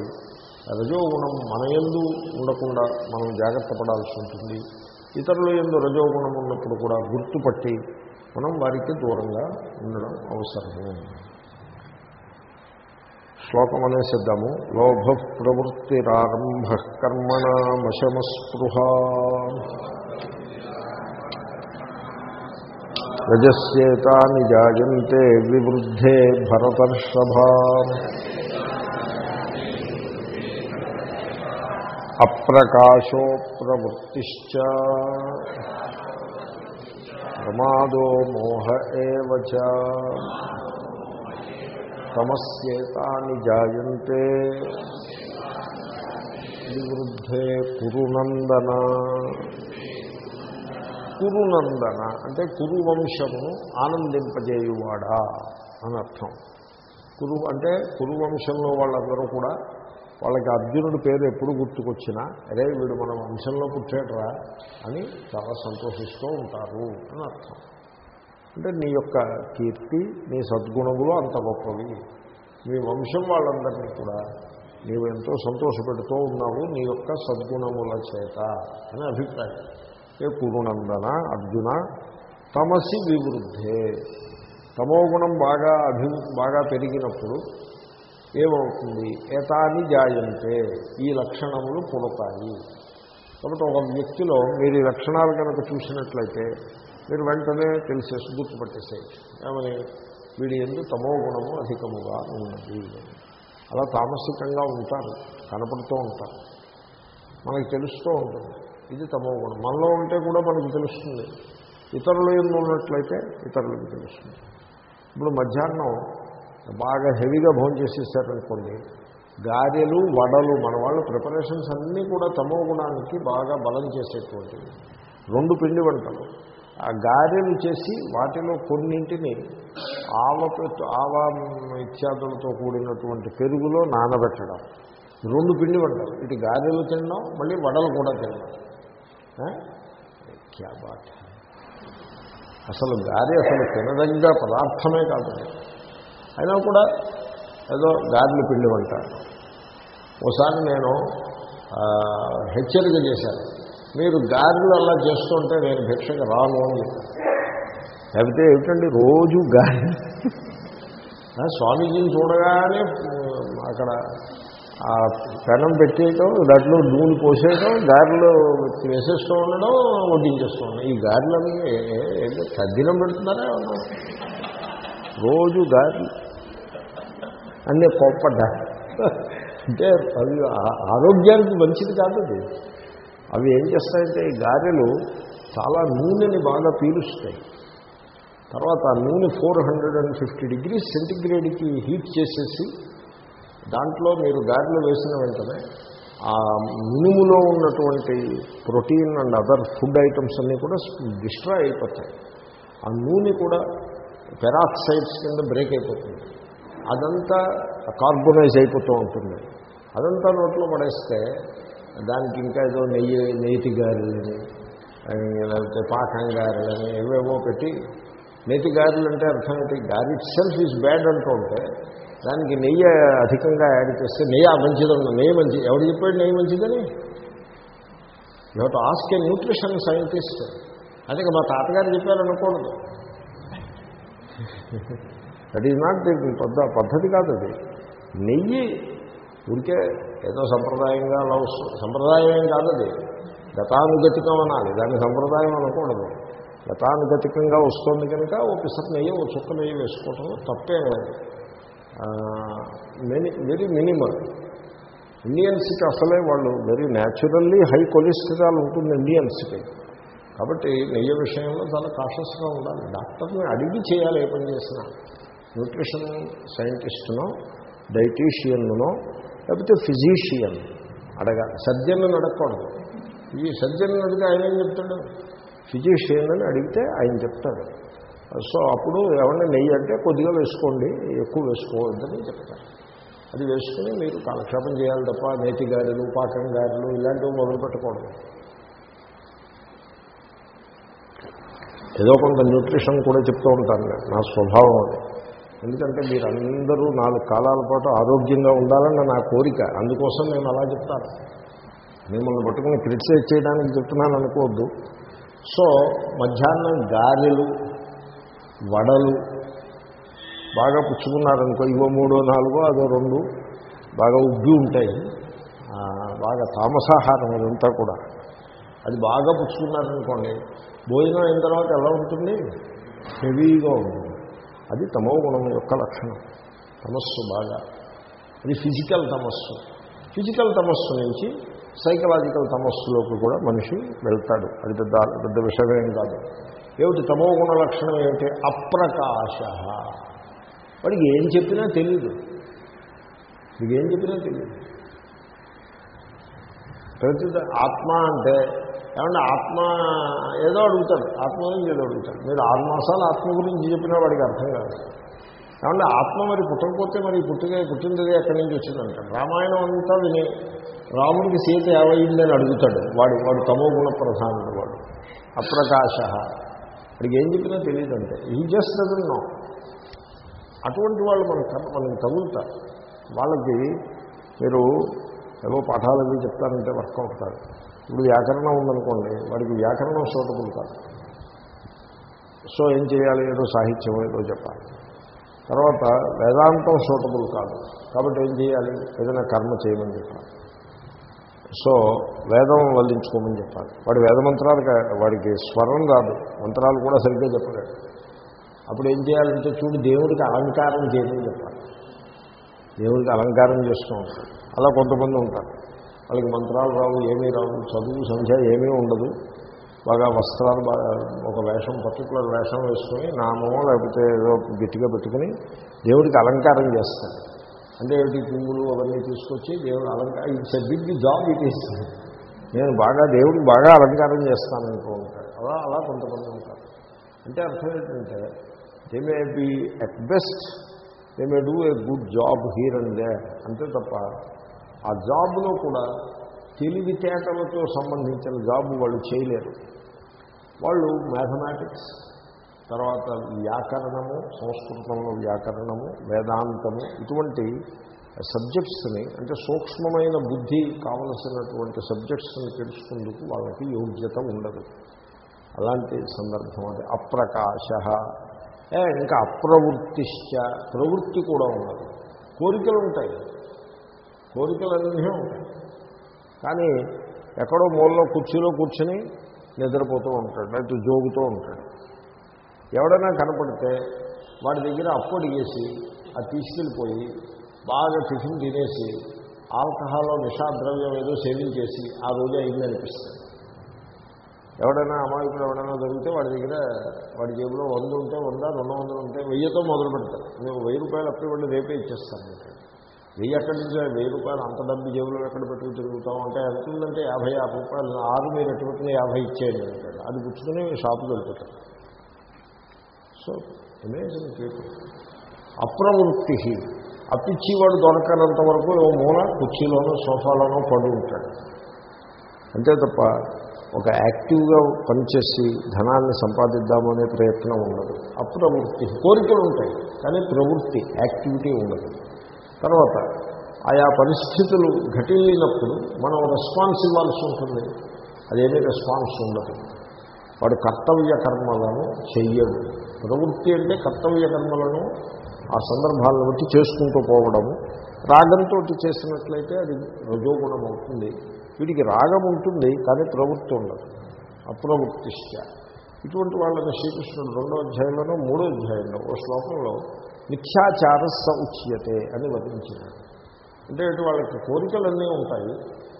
రజోగుణం మన ఎందు ఉండకుండా మనం జాగ్రత్త పడాల్సి ఉంటుంది. ఇతరుల ఎందు రజోగుణం ఉన్నప్పుడు కూడా గుర్తుపట్టి మనం వారికి దూరంగా ఉండడం అవసరము. శ్లోకం అనేసిద్దాము లోభ ప్రవృత్తిరారంభ కర్మణమశమస్పృహ. రజస్యేతాని జాయంతే వివృద్ధే భరతర్షభా. అప్రకాశో ప్రవృత్తిశ్చ ప్రమాదో మోహ చ. తమస్యేతాని జాయంతే. వృద్ధే కురునందన. కురునందన అంటే కురువంశమును ఆనందింపజేయువాడా అని అర్థం. కురు అంటే కురువంశంలో వాళ్ళందరూ కూడా వాళ్ళకి అర్జునుడి పేరు ఎప్పుడు గుర్తుకొచ్చినా అరే వీడు మన వంశంలో పుట్టాడరా అని చాలా సంతోషిస్తూ ఉంటారు అని అర్థం. అంటే నీ యొక్క కీర్తి నీ సద్గుణములు అంత గొప్పవి. మీ వంశం వాళ్ళందరినీ కూడా నీవు ఎంతో సంతోషపెడుతూ ఉన్నావు నీ యొక్క సద్గుణముల చేత అని అభిప్రాయం. ఏ కురునందన అర్జున తమసి వివృద్ధే. తమోగుణం బాగా అభి బాగా పెరిగినప్పుడు ఏమవుతుంది? ఏతాని జాయంతే. ఈ లక్షణములు పుడతాయి. కాబట్టి ఒక వ్యక్తిలో మీరు ఈ లక్షణాలు కనుక చూసినట్లయితే మీరు వెంటనే తెలిసేసి గుర్తుపట్టేసేయచ్చు ఏమని? వీడి ఎందు తమో గుణము అధికముగా ఉన్నది అలా తామసికంగా ఉంటారు. కనపడుతూ ఉంటారు. మనకి తెలుస్తూ ఉంటుంది. ఇది తమో గుణం. మనలో ఉంటే కూడా మనకు తెలుస్తుంది. ఇతరులు ఎందు ఉన్నట్లయితే ఇతరులకు తెలుస్తుంది. ఇప్పుడు మధ్యాహ్నం బాగా హెవీగా భోజనం చేసేసారనుకోండి గారెలు వడలు మన వాళ్ళు ప్రిపరేషన్స్ అన్నీ కూడా తమో గుణానికి బాగా బలం చేసేటువంటివి రెండు పిండి వంటలు. ఆ గారెలు చేసి వాటిలో కొన్నింటిని ఆవపెట్టు ఆవ ఇత్యాదులతో కూడినటువంటి పెరుగులో నానబెట్టడం. రెండు పిండి వంటలు. ఇటు గారెలు తినడం మళ్ళీ వడలు కూడా తినడం. క్యా బాట్ అసలు గారి అసలు తినదగ్గ పదార్థమే కాదు అయినా కూడా ఏదో గారెలు పిండి వంట ఓసారి నేను హెచ్చరిక చేశాను. మీరు గారెలు అలా చేస్తుంటే నేను భిక్షకు రాను అని లేకపోతే ఏమిటండి రోజు గాలి స్వామీజీని చూడగానే అక్కడ ఆ పెనం పెట్టేయటం దాంట్లో నూనె పోసేయటం గారెలు వేసేస్తూ ఉండడం వడ్డించేస్తూ ఉండడం. ఈ గారెలని ఏంటో తద్దినం పెడుతున్నారా రోజు గారెలు అన్నీ కోప్పడ్డా. అంటే అవి ఆరోగ్యానికి మంచిది కాదు అది. అవి ఏం చేస్తాయంటే ఈ గారెలు చాలా నూనెని బాగా పీలుస్తాయి. తర్వాత ఆ నూనె four hundred and fifty degrees సెంటిగ్రేడ్కి heat చేసేసి దాంట్లో మీరు గారెలు వేసిన వెంటనే ఆ మినుములో ఉన్నటువంటి protein and other food items అన్నీ కూడా డిస్ట్రాయ్ అయిపోతాయి. ఆ నూనె కూడా పెరాక్సైడ్స్ కింద బ్రేక్ అయిపోతుంది. అదంతా కార్బొనైజ్ అయిపోతూ ఉంటుంది. అదంతా నోట్లో పడేస్తే దానికి ఇంకా ఏదో నెయ్యి నేతి గారెలని లేకపోతే పాకం గారెలని ఏవేవో పెట్టి నేతి గారెలు అంటే అర్థం ఏంటి? గారి సెల్ఫ్ ఈజ్ బ్యాడ్ అంటూ ఉంటే దానికి నెయ్యి అధికంగా యాడ్ చేస్తే నెయ్యి మంచిదన్న నెయ్యి మంచి ఎవరు చెప్పాడు నెయ్యి మంచిదని? You to ask a nutrition scientist అందుకే మా తాతగారు చెప్పారనుకోండి. దట్ ఈజ్ నాట్ ది పెద్ద పద్ధతి కాదు అది. నెయ్యి ఊరికే ఏదో సంప్రదాయంగా అలా వస్తుంది సంప్రదాయం కాదు అది. గతానుగతికం అనాలి. దాన్ని సంప్రదాయం అనకూడదు. గతానుగతికంగా వస్తుంది కనుక ఓ పిసర్ నెయ్యి ఓ చుక్క నెయ్యి వేసుకోవటం తప్పేం లేదు మెని వెరీ మినిమల్ ఇండియన్స్కి అసలే వాళ్ళు వెరీ న్యాచురల్లీ హై కొలెస్ట్రాల్ ఉంటుంది ఇండియన్స్కి కాబట్టి నెయ్యి విషయంలో చాలా కాషస్గా ఉండాలి. డాక్టర్ని అడిగి చేయాలి ఏ పని చేసినా. న్యూట్రిషన్ సైంటిస్టునో డైటీషియన్నునో లేకపోతే ఫిజీషియన్ అడగాలి సర్జన్ను అడగకూడదు ఈ సర్జన్ అడిగితే ఆయన ఏం చెప్తాడు? ఫిజీషియన్ అని అడిగితే ఆయన చెప్తాడు. సో అప్పుడు ఏమన్నా నెయ్యి అంటే కొద్దిగా వేసుకోండి ఎక్కువ వేసుకోవద్దని చెప్తారు. అది వేసుకుని మీరు కాలక్షేపం చేయాలి తప్ప నేతి గారెలు పాకం గారెలు ఇలాంటివి మొదలు పెట్టకూడదు. ఏదో కొంత న్యూట్రిషన్ కూడా చెప్తూ ఉంటాను నా స్వభావం అది. ఎందుకంటే మీరందరూ నాలుగు కాలాల పాటు ఆరోగ్యంగా ఉండాలన్న నా కోరిక. అందుకోసం నేను అలా చెప్తాను. మిమ్మల్ని పట్టుకుని క్రిటిసైజ్ చేయడానికి చెప్తున్నాను అనుకోవద్దు. సో మధ్యాహ్నం గారెలు వడలు బాగా పుచ్చుకున్నారనుకో ఇవో మూడో నాలుగో అదో రెండు బాగా ఉబ్బి ఉంటాయి. బాగా తామసాహారం అదంతా కూడా. అది బాగా పుచ్చుకున్నారనుకోండి భోజనం అయిన తర్వాత ఎలా ఉంటుంది? హెవీగా ఉంటుంది. అది తమో గుణం యొక్క లక్షణం. తమస్సు బాగా. అది ఫిజికల్ తమస్సు. ఫిజికల్ తమస్సు నుంచి సైకలాజికల్ తమస్సులోకి కూడా మనిషి వెళ్తాడు. అది పెద్ద పెద్ద విషయమేం కాదు. ఏమిటి? తమో గుణ లక్షణం ఏమిటి? అప్రకాశ. వాడికి ఏం చెప్పినా తెలియదు మీకు ఏం చెప్పినా తెలియదు ప్రతి ఆత్మ అంటే ఏమంటే ఆత్మ ఏదో అడుగుతాడు ఆత్మ గురించి ఏదో అడుగుతాడు మీరు ఆరు మాసాలు ఆత్మ గురించి చెప్పినా వాడికి అర్థం కాదు. ఏమంటే ఆత్మ మరి పుట్టకపోతే మరి పుట్టిన పుట్టిందది ఎక్కడి నుంచి వచ్చిందంట రామాయణం అంతా విని రాముడికి సీత ఏమైందని అడుగుతాడు. వాడు వాడు తమో గుణ ప్రధానుడు వాడు. అప్రకాశ. వాడికి ఏం చెప్పినా తెలియదంటే ఈ జస్ట్ డజన్ నో అటువంటి వాళ్ళు మనకు మనకి తగులుతారు వాళ్ళకి మీరు ఏవో పాఠాలు అవి చెప్తారంటే వర్కౌట్ కాదు. ఇప్పుడు వ్యాకరణం ఉందనుకోండి వాడికి వ్యాకరణం సూటబుల్ కాదు. సో ఏం చేయాలి? ఏదో సాహిత్యం ఏదో చెప్పాలి. తర్వాత వేదాంతం సూటబుల్ కాదు. కాబట్టి ఏం చేయాలి? ఏదైనా కర్మ చేయమని చెప్పాలి. సో వేదం వల్లించుకోమని చెప్పాలి. వాడి వేద మంత్రాలు వాడికి స్వరం రాదు. మంత్రాలు కూడా సరిగ్గా చెప్పలేడు. అప్పుడు ఏం చేయాలంటే చూడు దేవుడికి అలంకారం చేయమని చెప్పాలి. దేవుడికి అలంకారం చేస్తూ ఉంటాడు. అలా కొంతమంది ఉంటారు. వాళ్ళకి మంత్రాలు రావు ఏమీ రావు చదువు సంఖ్య ఏమీ ఉండదు. బాగా వస్త్రాలు బాగా ఒక వేషం పర్టికులర్ వేషం వేసుకొని నామమో లేకపోతే ఏదో గట్టిగా పెట్టుకుని దేవుడికి అలంకారం చేస్తాడు అంటే ఏమిటి పువ్వులు అవన్నీ తీసుకొచ్చి దేవుడు అలంకారం it's a big job it is. నేను బాగా దేవుడికి బాగా అలంకారం చేస్తాను అనుకో ఉంటాడు. అలా అలా కొంతమంది ఉంటారు. అంటే అర్థం ఏంటంటే they may be at best they may do a good job here and they అంతే తప్ప ఆ జాబ్లో కూడా తెలివితేటలతో సంబంధించిన జాబ్ వాళ్ళు చేయలేరు. వాళ్ళు మ్యాథమెటిక్స్ తర్వాత వ్యాకరణము సంస్కృతంలో వ్యాకరణము వేదాంతము ఇటువంటి సబ్జెక్ట్స్ని అంటే సూక్ష్మమైన బుద్ధి కావలసినటువంటి సబ్జెక్ట్స్ని తెలుసుకుందుకు వాళ్ళకి యోగ్యత ఉండదు. అలాంటి సందర్భం అది. అప్రకాశ. ఇంకా అప్రవృత్తిశ్చ. ప్రవృత్తి కూడా ఉండదు. కోరికలు ఉంటాయి కోరికలన్నీ ఉంటాయి. కానీ ఎక్కడో మూలలో కుర్చీలో కూర్చొని నిద్రపోతూ ఉంటాడు లేకపోతే జోగుతూ ఉంటాడు. ఎవడైనా కనపడితే వాడి దగ్గర అప్పు అడిగేసి అది తీసుకెళ్ళిపోయి బాగా టిఫిన్ తినేసి ఆల్కహాల్లో నిషాద్రవ్యం ఏదో సేవించేసి ఆ రోజు అయిందనిపిస్తుంది ఎవడైనా అమాయకులు ఎవడైనా దొరికితే వాడి దగ్గర వాడి జేబులో వంద ఉంటే వంద రెండు వందలు ఉంటే వెయ్యితో మొదలు పెడతారు మేము వెయ్యి రూపాయలు అప్పుడు వాళ్ళు రేపే ఇచ్చేస్తాను వెయ్యి ఎక్కడి నుంచి వెయ్యి రూపాయలు అంత డబ్బు జేబులో ఎక్కడ పెట్టుకు తిరుగుతాం అంటే ఎంత ఉందంటే యాభై యాభై రూపాయలు ఆరు మీరు ఎట్టు పెట్టిన యాభై ఇచ్చేయండి అంటాడు. అది పుచ్చుకుని షాపుకి వెళ్ళిపోతాడు. సో అమేజింగ్ పీపుల్ అప్రవృత్తి. అప్పిచ్చేవాడు దొరకనంత వరకు ఓ మూల కుర్చీలోనో సోఫాలోనో పడి ఉంటాడు. అంతే తప్ప ఒక యాక్టివ్గా పనిచేసి ధనాన్ని సంపాదిద్దామనే ప్రయత్నం ఉండదు. అప్రవృత్తి. కోరికలు ఉంటాయి కానీ ప్రవృత్తి యాక్టివిటీ ఉండదు. తర్వాత ఆయా పరిస్థితులు ఘటిల్లినప్పుడు మనం రెస్పాన్స్ ఇవ్వాల్సి ఉంటుంది. అదేమీ రెస్పాన్స్ ఉండదు. వాడు కర్తవ్య కర్మలను చెయ్యడు. ప్రవృత్తి అంటే కర్తవ్య కర్మలను ఆ సందర్భాలను బట్టి చేసుకుంటూ పోవడము. రాగంతో చేసినట్లయితే అది రజోగుణం అవుతుంది. వీడికి రాగం ఉంటుంది కానీ ప్రవృత్తి ఉండదు. అప్రవృత్తిష్ట ఇటువంటి వాళ్ళని శ్రీకృష్ణుడు రెండో అధ్యాయంలోనో మూడో అధ్యాయంలో ఓ శ్లోకంలో మిథ్యాచారస్స ఉచ్యతే అని వర్ణించినాడు అంటే వాళ్ళకి కోరికలన్నీ ఉంటాయి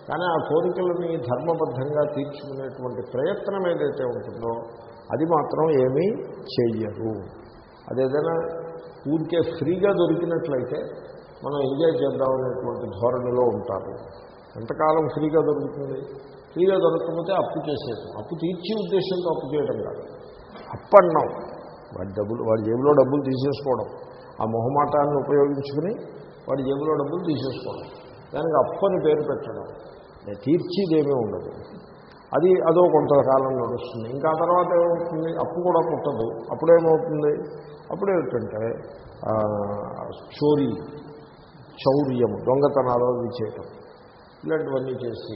కానీ ఆ కోరికలని ధర్మబద్ధంగా తీర్చుకునేటువంటి ప్రయత్నం ఏదైతే ఉంటుందో అది మాత్రం ఏమీ చెయ్యరు అదేదైనా ఊరికే ఫ్రీగా దొరికినట్లయితే మనం ఎంజాయ్ చేద్దామనేటువంటి ధోరణిలో ఉంటారు. ఎంతకాలం ఫ్రీగా దొరుకుతుంది? ఫ్రీగా దొరకకపోతే అప్పు చేసేది అప్పు తీర్చే ఉద్దేశంతో అప్పు చేయడం కాదు. అప్పన్నాం వాడి డబ్బులు వాడి జేబులో డబ్బులు తీసేసుకోవడం. ఆ మొహమాటాన్ని ఉపయోగించుకుని వాడి జేబులో డబ్బులు తీసేసుకోవడం. దానికి అప్పు అని పేరు పెట్టడం. తీర్చిదేమీ ఉండదు. అది అదో కొంతకాలం నడుస్తుంది. ఇంకా తర్వాత ఏమవుతుంది? అప్పు కూడా పుట్టదు. అప్పుడేమవుతుంది? అప్పుడేమిటంటే చోరీ చౌర్యము దొంగతనాలు అవి చేయటం. ఇలాంటివన్నీ చేసి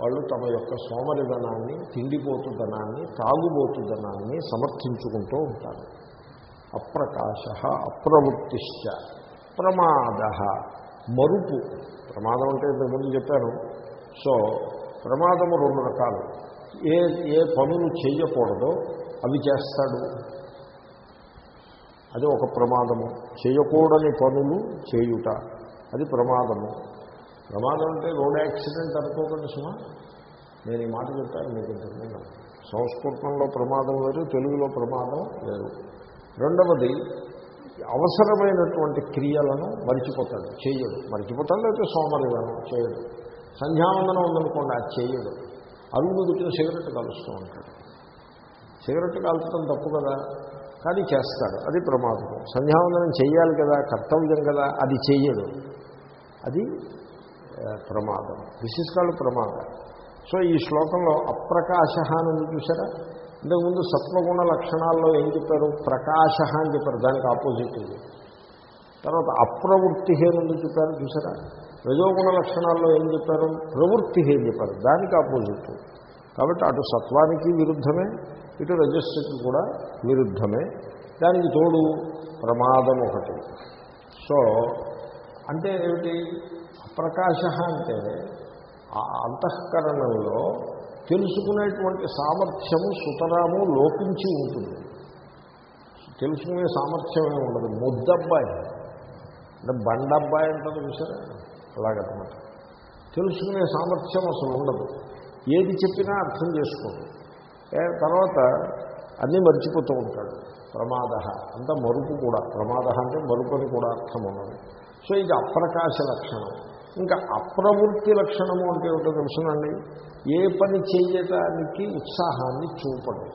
వాళ్ళు తమ యొక్క సోమరిధనాన్ని తిండిపోతుదనాన్ని తాగుబోతుదనాన్ని సమర్థించుకుంటూ ఉంటారు. అప్రకాశ అప్రవృత్తిశ్చ ప్రమాద మరుపు. ప్రమాదం అంటే ఇంతకుముందు చెప్పాను. సో ప్రమాదము రెండు రకాలు. ఏ ఏ పనులు చేయకూడదో అవి చేస్తాడు. అది ఒక ప్రమాదము. చేయకూడని పనులు చేయుట. అది ప్రమాదము. ప్రమాదం అంటే రోడ్ యాక్సిడెంట్ అనుకోకండి సుమా. నేను ఈ మాట చెప్పాను మీకు ఇంతకుముందు సంస్కృతంలో ప్రమాదం వేరు తెలుగులో ప్రమాదం వేరు. రెండవది అవసరమైనటువంటి క్రియలను మరిచిపోతాడు చేయడు. మరిచిపోతాడు లేకపోతే సోమరిగాను చేయడు. సంధ్యావందనం ఉందనుకోండి అది చేయడు. అరుగు దుట్టిన సిగరెట్ కలుస్తూ ఉంటాడు. సిగరెట్ కాల్చడం తప్పు కదా కానీ చేస్తాడు. అది ప్రమాదం. సంధ్యావందనం చేయాలి కదా కర్తవ్యం కదా అది చేయడు. అది ప్రమాదం. దిస్ ఇస్ కాల్డ్ ప్రమాదం. సో ఈ శ్లోకంలో అప్రకాశ అని చూసారా ఇంతకుముందు సత్వగుణ లక్షణాల్లో ఏం చెప్పారు? ప్రకాశ అని చెప్పారు దానికి ఆపోజిట్ ఇది. తర్వాత అప్రవృత్తి అని చెప్పారు చూసారా? రజోగుణ లక్షణాల్లో ఏం చెప్పారు? ప్రవృత్తి ఏం చెప్పారు దానికి ఆపోజిట్ కాబట్టి అటు సత్వానికి విరుద్ధమే ఇటు రజస్సుకి కూడా విరుద్ధమే. దానికి తోడు ప్రమాదం ఒకటి. సో అంటే ఏమిటి? అప్రకాశ అంటే ఆ అంతఃకరణంలో తెలుసుకునేటువంటి సామర్థ్యము సుతరాము లోపించి ఉంటుంది. తెలుసుకునే సామర్థ్యమే ఉండదు. ముద్దబ్బాయి. అంటే బండబ్బాయి అంటారు చూసారా? అలాగనమాట. తెలుసుకునే సామర్థ్యం అసలు ఉండదు. ఏది చెప్పినా అర్థం చేసుకోదు తర్వాత అన్నీ మర్చిపోతూ ఉంటాడు. ప్రమాద. అంత మరుపు కూడా. ప్రమాద అంటే మరుపు అని కూడా అర్థం ఉన్నది సో ఇది అప్రకాశ లక్షణం. ఇంకా అప్రవృత్తి లక్షణము అంటే ఏమిటో తెలుసునండి. ఏ పని చేయటానికి ఉత్సాహాన్ని చూపడం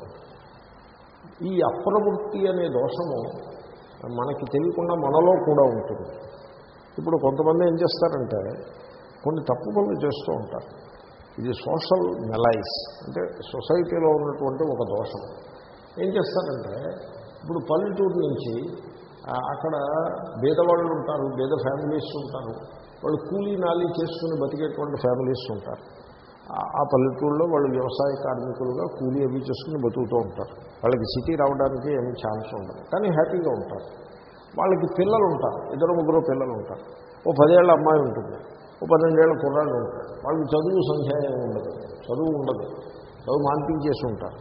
ఈ అప్రవృత్తి అనే దోషము మనకి తెలియకుండా మనలో కూడా ఉంటుంది. ఇప్పుడు కొంతమంది ఏం చేస్తారంటే కొన్ని తప్పు పనులు చేస్తూ ఉంటారు. ఇది సోషల్ మెలైజ్ అంటే సొసైటీలో ఉన్నటువంటి ఒక దోషం. ఏం చేస్తారంటే ఇప్పుడు పల్లెటూరు నుంచి అక్కడ బీదవాళ్ళు ఉంటారు బీద ఫ్యామిలీస్ ఉంటారు. వాళ్ళు కూలీ నాలీ చేసుకుని బతికేటువంటి ఫ్యామిలీస్ ఉంటారు. ఆ- పల్లెటూళ్ళలో వాళ్ళు వ్యవసాయ కార్మికులుగా కూలీ అవి చేసుకుని బతుకుతూ ఉంటారు. వాళ్ళకి సిటీ రావడానికి ఏమీ ఛాన్స్ ఉండదు. కానీ హ్యాపీగా ఉంటారు. వాళ్ళకి పిల్లలు ఉంటారు. ఇద్దరు ముగ్గురు పిల్లలు ఉంటారు. ఓ పదేళ్ళ అమ్మాయి ఉంటుంది. ఓ పన్నెండేళ్ళ కుర్రాళ్ళు ఉంటారు వాళ్ళకి చదువు సంఖ్య ఉండదు. చదువు ఉండదు. చదువు మాన్పించేసి ఉంటారు.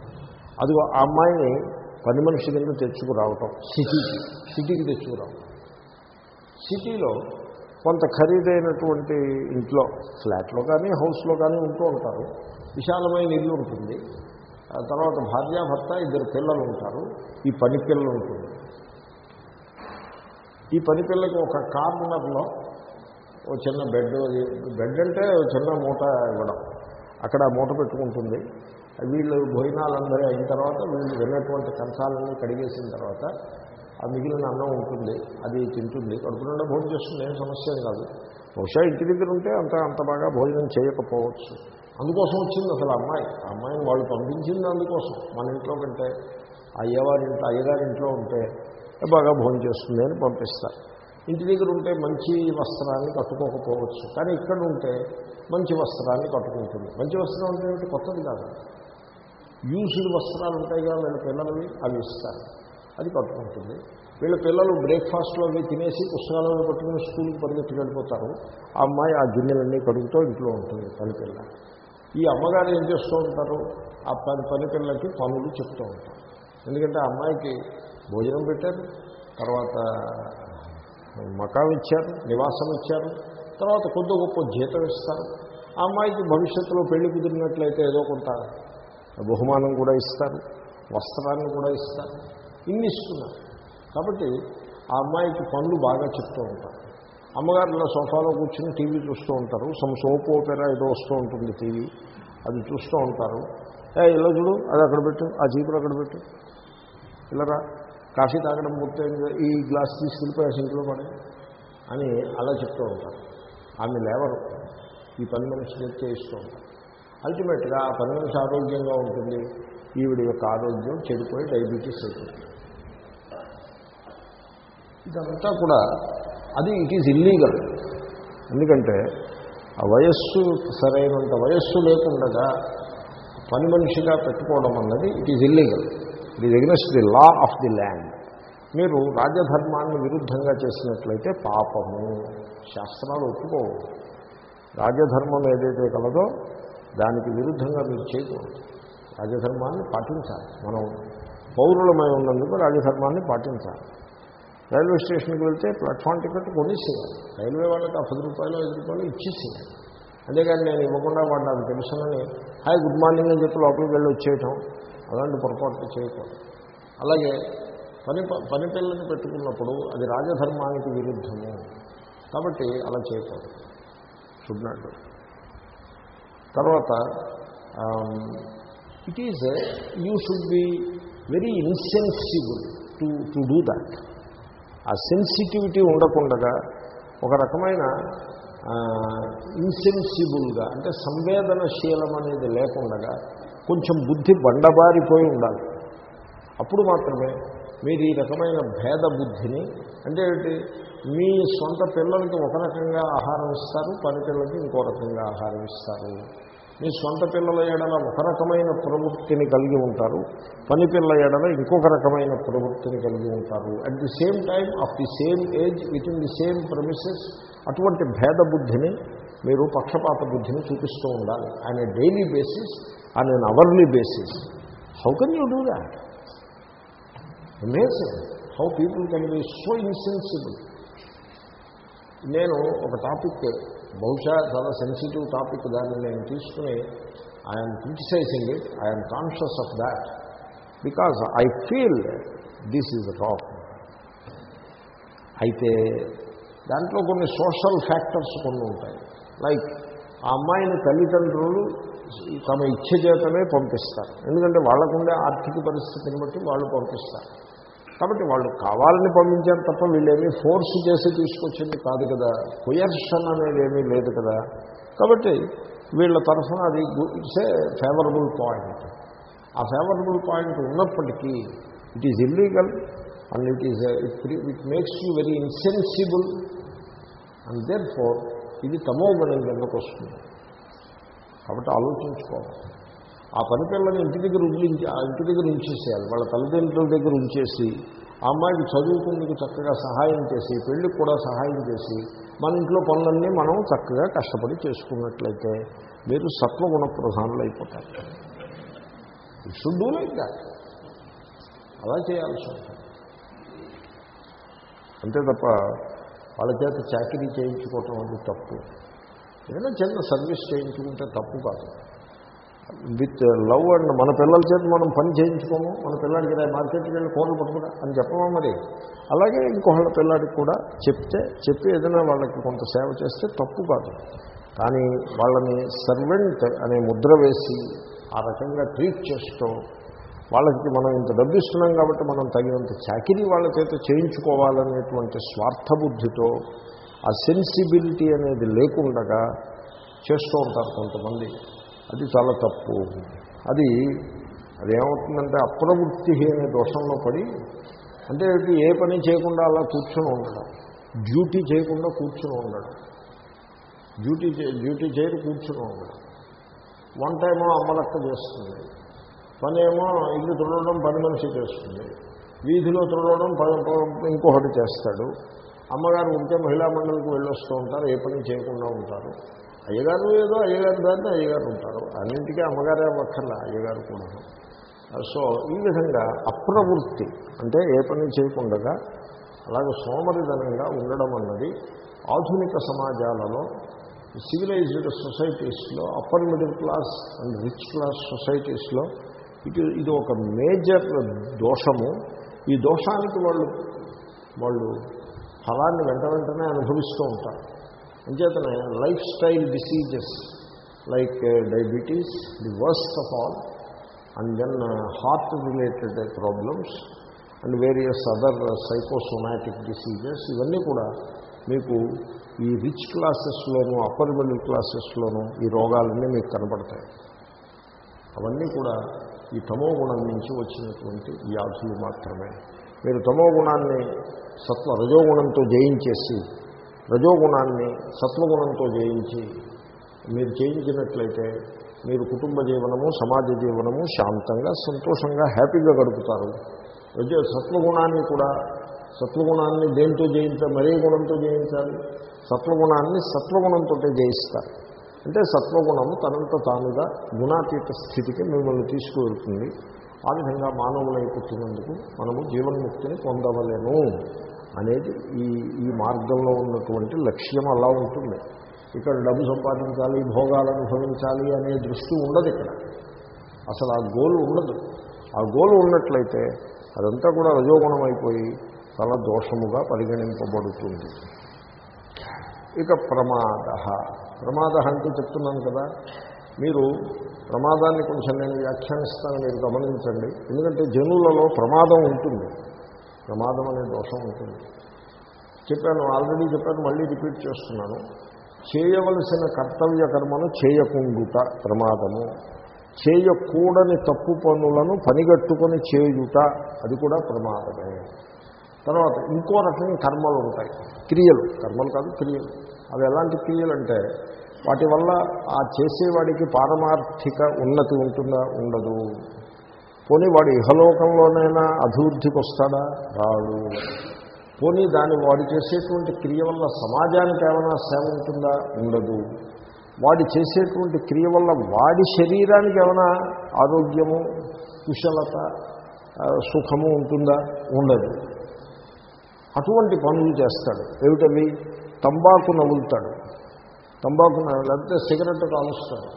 అది ఆ అమ్మాయిని పని మనిషి కింద తెచ్చుకురావటం. సిటీకి. సిటీకి తెచ్చుకురావటం. సిటీలో కొంత ఖరీదైనటువంటి ఇంట్లో ఫ్లాట్లో కానీ హౌస్లో కానీ ఉంటూ ఉంటారు. విశాలమైన ఇల్లు ఉంటుంది. ఆ తర్వాత భార్యాభర్త ఇద్దరు పిల్లలు ఉంటారు. ఈ పని పిల్లలు ఉంటుంది. ఈ పని పిల్లకి ఒక కార్నర్లో ఓ చిన్న బెడ్ బెడ్ అంటే చిన్న మూట ఇవ్వడం. అక్కడ మూట పెట్టుకుంటుంది. వీళ్ళు భోజనాలందరూ అయిన తర్వాత వీళ్ళు విన్నటువంటి కంచాలన్నీ కడిగేసిన తర్వాత ఆ మిగిలిన అన్నం ఉంటుంది అది తింటుంది కడుపు నిండా భోజనం చేస్తుంది ఏం సమస్య కాదు. బహుశా ఇంటి దగ్గర ఉంటే అంత అంత బాగా భోజనం చేయకపోవచ్చు. అందుకోసం వచ్చింది అసలు అమ్మాయి. ఆ అమ్మాయిని వాళ్ళు పంపించింది అందుకోసం. మన ఇంట్లో కంటే అయ్యవారి ఇంట్లో అయ్యగారి ఇంట్లో ఉంటే బాగా భోజనం చేస్తుంది అని పంపిస్తారు. ఇంటి దగ్గర ఉంటే మంచి వస్త్రాన్ని కట్టుకోకపోవచ్చు. కానీ ఇక్కడ ఉంటే మంచి వస్త్రాన్ని కట్టుకుంటుంది. మంచి వస్త్రం అంటే కొత్తది కాదు. యూజ్డ్ వస్త్రాలు ఉంటాయి కదా వీళ్ళ పిల్లలవి అవి ఇస్తారు. అది కట్టుకుంటుంది వీళ్ళ పిల్లలు బ్రేక్ఫాస్ట్లో అవి తినేసి పుస్తకాలను పట్టుకుని స్కూల్కి పరిగెత్తి వెళ్ళిపోతారు ఆ అమ్మాయి ఆ గిన్నెలన్నీ కడుగుతూ ఇంట్లో ఉంటుంది పని పిల్ల ఈ అమ్మగారు ఏం చేస్తూ ఉంటారు? ఆ పని పనిపిల్లకి పనులు చెప్తూ ఉంటారు. ఎందుకంటే ఆ అమ్మాయికి భోజనం పెట్టారు తర్వాత మకాం ఇచ్చారు నివాసం ఇచ్చారు తర్వాత కొద్ది గొప్ప జీతం ఇస్తారు. ఆ అమ్మాయికి భవిష్యత్తులో పెళ్ళి కుదిరినట్లయితే ఏదో కొంత బహుమానం కూడా ఇస్తారు వస్త్రాన్ని కూడా ఇస్తారు. ఇన్ని ఇస్తున్నారు కాబట్టి ఆ అమ్మాయికి పనులు బాగా చెప్తూ ఉంటారు. అమ్మగారు ఇలా సోఫాలో కూర్చుని టీవీ చూస్తూ ఉంటారు. సమ్ సోప్ ఓపెరా ఏదో వస్తూ ఉంటుంది టీవీ. అది చూస్తూ ఉంటారు. ఇలా చూడు అది అక్కడ పెట్టు ఆ జీపులు అక్కడ పెట్టు. ఇలారా కాఫీ తాగడం పూర్తయింది ఈ గ్లాస్ తీసుకెళ్ళిపోయి ఆ సింక్లో పడే అని అలా చెప్తూ ఉంటారు. ఆమె లేవరు. ఈ పని మనిషి చేస్తూ ఉంటారు. అల్టిమేట్గా ఆ పని మనిషి ఆరోగ్యంగా ఉంటుంది. ఈవిడ యొక్క ఆరోగ్యం చెడిపోయి డయాబెటీస్ అయిపోతుంది ఇదంతా కూడా అది ఇట్ ఈజ్ ఇల్లీగల్ ఎందుకంటే ఆ వయస్సు సరైనంత వయస్సు లేకుండా పని మనిషిగా పెట్టుకోవడం అన్నది it is illegal it is against the law of the land మీరు రాజధర్మాన్ని విరుద్ధంగా చేసినట్లయితే పాపము. శాస్త్రాలు ఒప్పుకోవు. రాజధర్మం ఏదైతే కలదో దానికి విరుద్ధంగా మీరు చేయకూడదు. రాజధర్మాన్ని పాటించాలి. మనం పౌరులమై ఉన్నందుకు రాజధర్మాన్ని పాటించాలి. రైల్వే స్టేషన్కి వెళ్తే ప్లాట్ఫామ్ టికెట్ కొనిసేయాలి రైల్వే వాళ్ళకి ఆ పది రూపాయలు ఐదు రూపాయలు ఇచ్చేసేయాలి. అంతేగాని నేను ఇవ్వకుండా వాడు నాకు తెలుసునని హాయ్ గుడ్ మార్నింగ్ అని చెప్పి లోపలికి వెళ్ళి వచ్చేయటం అలాంటి పొరపాట్లు చేయకూడదు. అలాగే పని పని పిల్లని పెట్టుకున్నప్పుడు అది రాజధర్మానికి విరుద్ధము. కాబట్టి అలా చేయకూడదు. షుడ్ తర్వాత it is you should be very insensible to to do that ఆ సెన్సిటివిటీ ఉండకుండగా ఒక రకమైన ఇన్సెన్సిబుల్గా అంటే సంవేదనశీలం అనేది లేకుండగా కొంచెం బుద్ధి బండబారిపోయి ఉండాలి. అప్పుడు మాత్రమే మీరు ఈ రకమైన భేద బుద్ధిని అంటే మీ సొంత పిల్లలకి ఒక రకంగా ఆహారం ఇస్తారు పని పిల్లలకి ఇంకో రకంగా ఆహారం ఇస్తారు. మీ సొంత పిల్లల ఏడల ఒక రకమైన ప్రవృత్తిని కలిగి ఉంటారు. పని పిల్ల ఏడల ఇంకొక రకమైన ప్రవృత్తిని కలిగి ఉంటారు. At the same time of the same age within the same premises అటువంటి భేద బుద్ధిని మీరు పక్షపాత బుద్ధిని చూపిస్తూ ఉండాలి. On a daily basis on an hourly basis how can you do that amazing how people can be so insensible నేను ఒక టాపిక్ బహుశా చాలా సెన్సిటివ్ టాపిక్ దాన్ని నేను తీసుకుని I'm criticising it I'm conscious of that because I feel this is wrong అయితే దాంట్లో కొన్ని సోషల్ ఫ్యాక్టర్స్ కొన్ని ఉంటాయి. లైక్ ఆ అమ్మాయిని తల్లిదండ్రులు తమ ఇచ్చ చేతనే పంపిస్తారు. ఎందుకంటే వాళ్ళకుండే ఆర్థిక పరిస్థితిని బట్టి వాళ్ళు పంపిస్తారు. కాబట్టి వాళ్ళు కావాలని పంపించారు తప్ప వీళ్ళేమీ ఫోర్స్ చేసి తీసుకొచ్చింది కాదు కదా. కొయర్షన్ అనేది ఏమీ లేదు కదా. కాబట్టి వీళ్ళ తరఫున అది ఇట్స్ ఏ ఫేవరబుల్ పాయింట్ ఆ ఫేవరబుల్ పాయింట్ ఉన్నప్పటికీ it is illegal and it is it makes you very insensible and therefore ఇది తమోగుణం కిందకు వస్తుంది. కాబట్టి ఆలోచించుకోవాలి. ఆ పని పిల్లని ఇంటి దగ్గర ఉంచి ఆ ఇంటి దగ్గర ఉంచేసేయాలి. వాళ్ళ తల్లిదండ్రుల దగ్గర ఉంచేసి ఆ అమ్మాయికి చదువుకుందుకు చక్కగా సహాయం చేసి పెళ్ళికి కూడా సహాయం చేసి మన ఇంట్లో పనులన్నీ మనం చక్కగా కష్టపడి చేసుకున్నట్లయితే మీరు సత్వగుణ ప్రధానులు అయిపోతారు. షుడ్ డూ లైక్ దాట్ అలా చేయాల్సి ఉంటుంది. అంతే తప్ప వాళ్ళ చేత చాకరీ చేయించుకోవటం అది తప్పు. ఏదైనా చిన్న సర్వీస్ చేయించుకుంటే తప్పు కాదు. విత్ లవ్ అండ్ మన పిల్లల చేత మనం పని చేయించుకోము మన పిల్లాడికి రా మార్కెట్కి వెళ్ళి కోళ్ళు పట్టుకురా అని చెప్పమా మరి? అలాగే ఇంకొకళ్ళ పిల్లాడికి కూడా చెప్తే చెప్పి ఏదైనా వాళ్ళకి కొంత సేవ చేస్తే తప్పు కాదు. కానీ వాళ్ళని సర్వెంట్ అనే ముద్ర వేసి ఆ రకంగా ట్రీట్ చేస్తూ వాళ్ళకి మనం ఇంత డబ్బు ఇస్తున్నాం కాబట్టి మనం తగినంత చాకిరీ వాళ్ళ చేత చేయించుకోవాలనేటువంటి స్వార్థబుద్ధితో ఆ సెన్సిబిలిటీ అనేది లేకుండగా చేస్తూ ఉంటారు కొంతమంది. అది చాలా తప్పు. అది అదేమవుతుందంటే అప్రవృత్తి అనే దోషంలో పడి అంటే ఏ పని చేయకుండా అలా కూర్చొని ఉండడం. డ్యూటీ చేయకుండా కూర్చొని ఉండడం. డ్యూటీ డ్యూటీ చేయరు కూర్చొని ఉండడం. వంట ఏమో అమ్మలక్క చేస్తుంది. పని ఏమో ఇల్లు తుడవడం పని మనిషి చేస్తుంది. వీధిలో తుడవడం ఇంకొకటి చేస్తాడు. అమ్మగారు ఉంటే మహిళా మండలికి వెళ్ళొస్తూ ఉంటారు ఏ పని చేయకుండా ఉంటారు. అయ్యగారు ఏదో అయ్యగారు దాంట్లో అయ్యగారు ఉంటారు. అన్నింటికీ అమ్మగారే అవ్వక్కర్లా అయ్యగారు కూడా. సో ఈ విధంగా అప్రవృత్తి అంటే ఏ పని చేయకుండా అలాగే సోమరిధనంగా ఉండడం అన్నది ఆధునిక సమాజాలలో civilised సొసైటీస్లో upper middle class and rich class సొసైటీస్లో ఇది ఇది ఒక మేజర్ దోషము. ఈ దోషానికి వాళ్ళు వాళ్ళు ఫలాన్ని వెంట వెంటనే అనుభవిస్తూ ఉంటారు. అంచేతనే life style diseases like diabetes the worst of all and then heart related problems and various other psychosomatic diseases ఇవన్నీ కూడా మీకు ఈ రిచ్ క్లాసెస్లోనూ అప్పర్ మిడిల్ క్లాసెస్లోనూ ఈ రోగాలన్నీ మీకు కనపడతాయి. అవన్నీ కూడా ఈ తమో గుణం నుంచి వచ్చినటువంటి వ్యాధులు మాత్రమే. మీరు తమో గుణాన్ని సత్వ రజోగుణంతో జయించేసి రజోగుణాన్ని సత్వగుణంతో జయించి మీరు చేయించినట్లయితే మీరు కుటుంబ జీవనము సమాజ జీవనము శాంతంగా సంతోషంగా హ్యాపీగా గడుపుతారు. రజో సత్వగుణాన్ని కూడా సత్వగుణాన్ని దేంతో జయించాలి మరే గుణంతో జయించాలి? సత్వగుణాన్ని సత్వగుణంతో జయిస్తారు. అంటే సత్వగుణము తనంత తానుగా గుణాతీత స్థితికి మిమ్మల్ని తీసుకువెళ్తుంది. ఆ విధంగా మానవులై పుట్టినందుకు మనము జీవన్ముక్తిని పొందవలేము అనేది ఈ ఈ మార్గంలో ఉన్నటువంటి లక్ష్యం అలా ఉంటుంది. ఇక్కడ డబ్బు సంపాదించాలి భోగాలు అనుభవించాలి అనే దృష్టి ఉండదు ఇక్కడ. అసలు ఆ గోల్ ఉండదు. ఆ గోల్ ఉన్నట్లయితే అదంతా కూడా రజోగుణం అయిపోయి చాలా దోషముగా పరిగణింపబడుతుంది. ఇక ప్రమాద. ప్రమాద అంటే చెప్తున్నాను కదా. మీరు ప్రమాదాన్ని కొంచెం నేను వ్యాఖ్యానిస్తాను మీరు గమనించండి. ఎందుకంటే జనులలో ప్రమాదం ఉంటుంది. ప్రమాదం అనే దోషం ఉంటుంది. చెప్పాను ఆల్రెడీ చెప్పాను మళ్ళీ రిపీట్ చేస్తున్నాను. చేయవలసిన కర్తవ్య కర్మను చేయకుండుట ప్రమాదము. చేయకూడని తప్పు పనులను పనిగట్టుకొని చేయుట అది కూడా ప్రమాదమే. తర్వాత ఇంకో రకం కర్మలు ఉంటాయి. క్రియలు. కర్మలు కాదు క్రియలు. అవి ఎలాంటి క్రియలు అంటే వాటి వల్ల ఆ చేసేవాడికి పారమార్థిక ఉన్నతి ఉంటుందా? ఉండదు. పోనీ వాడు ఇహలోకంలోనైనా అభివృద్ధికి వస్తాడా రాడు. పోనీ దాన్ని వాడు చేసేటువంటి క్రియ వల్ల సమాజానికి ఏమైనా సేవ ఉంటుందా? ఉండదు. వాడు చేసేటువంటి క్రియ వల్ల వాడి శరీరానికి ఏమైనా ఆరోగ్యము కుశలత సుఖము ఉంటుందా? ఉండదు. అటువంటి పనులు చేస్తాడు. ఏమిటవి? తంబాకు నవ్వులుతాడు తంబాకు లేకపోతే సిగరెట్ కాలుస్తాడు.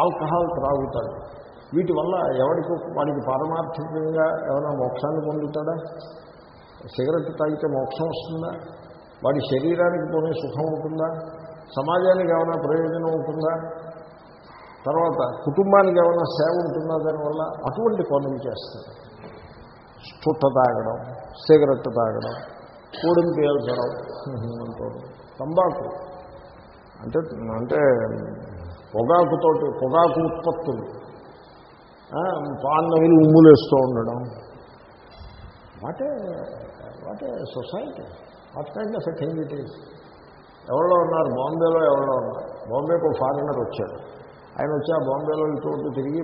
ఆల్కహాల్ త్రాగుతాడు. వీటి వల్ల ఎవరికి వాడికి పారమార్థికంగా ఏమైనా మోక్షాన్ని పొందుతాడా? సిగరెట్ తాగితే మోక్షం వస్తుందా? వాడి శరీరానికి పోనీ సుఖం ఉంటుందా? సమాజానికి ఏమైనా ప్రయోజనం ఉంటుందా? తర్వాత కుటుంబానికి ఏమైనా సేవ ఉంటుందా దానివల్ల? అటువంటి పనులు చేస్తారు. చుట్ట తాగడం సిగరెట్ తాగడం కోడిని పేల్చడం. అంటూ తంబాకు. అంటే అంటే పొగాకుతోటి పొగాకు ఉత్పత్తులు. పాన్న వెళ్ళి ఉమ్ములేస్తూ ఉండడం. What a what a society what kind of thing it is ఎవరో ఉన్నారు? బాంబేలో ఎవరో ఉన్నారు? బాంబేకు ఫారినర్ వచ్చాడు. ఆయన వచ్చి ఆ బాంబేలో ఇటువంటి తిరిగి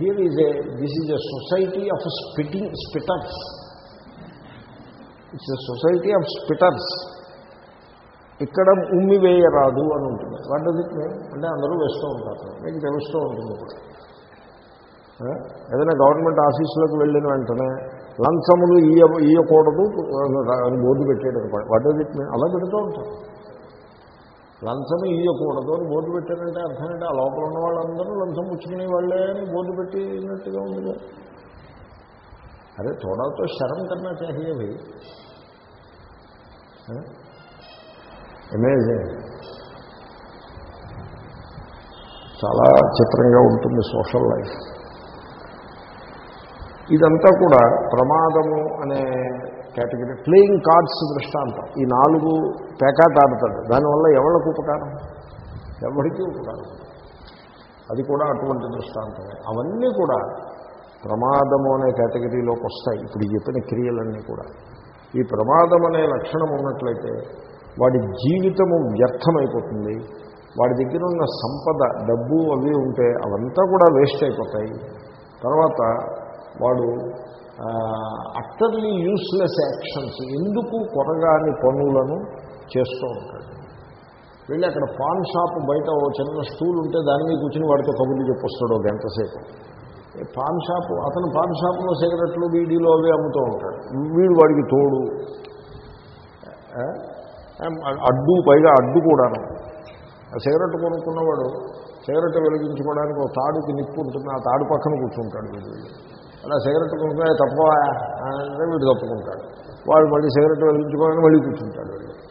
here is a this is a society of spitting spitters it's a society of spitters ఇక్కడ ఉమ్మి వేయరాదు అని ఉంటుంది. వాట్ డజ్ ఇట్ మీన్ అంటే అందరూ వేస్తూ ఉంటారు. మీకు తెలుస్తూ ఉంటుంది. కూడా ఏదైనా గవర్నమెంట్ ఆఫీసులకు వెళ్ళిన వెంటనే లంచములు ఇయ్య ఇయ్యకూడదు అని బోర్డు పెట్టేయడం వాట్ డజ్ ఇట్ అలా పెడుతూ ఉంటారు లంచం ఇయ్యకూడదు అని బోర్డు పెట్టారంటే అర్థమంటే ఆ లోపల ఉన్న వాళ్ళందరూ లంచం పుచ్చుకునే వాళ్ళే అని బోర్డు పెట్టినట్టుగా ఉంది అరే తోడాతో శరం కన్నా చాహియవి అమేజింగ్ చాలా చిత్రంగా ఉంటుంది సోషల్ లైఫ్ ఇదంతా కూడా ప్రమాదము అనే కేటగిరీ ప్లేయింగ్ కార్డ్స్ దృష్టాంతం. ఈ నాలుగు పేకాట ఆడతాడు. దానివల్ల ఎవరికి ఉపకారం? ఎవరికి ఉపకారం? అది కూడా అటువంటి దృష్టాంతమే. అవన్నీ కూడా ప్రమాదము అనే కేటగిరీలోకి వస్తాయి. ఇప్పుడు చెప్పిన క్రియలన్నీ కూడా. ఈ ప్రమాదం అనే లక్షణం ఉన్నట్లయితే వాడి జీవితము వ్యర్థమైపోతుంది. వాడి దగ్గర ఉన్న సంపద డబ్బు అవి ఉంటే అవంతా కూడా వేస్ట్ అయిపోతాయి. తర్వాత వాడు అట్టర్లీ యూస్లెస్ యాక్షన్స్ ఎందుకు కొరగాని పనులను చేస్తూ ఉంటాడు. వెళ్ళి అక్కడ పాన్ షాప్ బయట ఓ చిన్న స్టూల్ ఉంటే దాని మీద కూర్చుని వాడితో కబుర్లు చెప్పొస్తాడు ఒక ఎంతసేపు పాన్ షాపు అతను పాన్ షాపులో సిగరెట్లు బీడీలు అవి అమ్ముతూ ఉంటాడు. వీడు వాడికి తోడు. అడ్డు పైగా అడ్డు కూడాను. సిగరెట్ కొనుక్కున్నవాడు సిగరెట్ వెలిగించుకోవడానికి ఒక తాడుకి నిప్పు ఉంటుంది ఆ తాడు పక్కన కూర్చుంటాడు వీడు. అలా సిగరెట్ కొనుక్కునే తప్పవా అంటే వీడు తప్పుకుంటాడు. వాడు మళ్ళీ సిగరెట్ వెలిగించుకోవాలని మళ్ళీ కూర్చుంటాడు. వీడు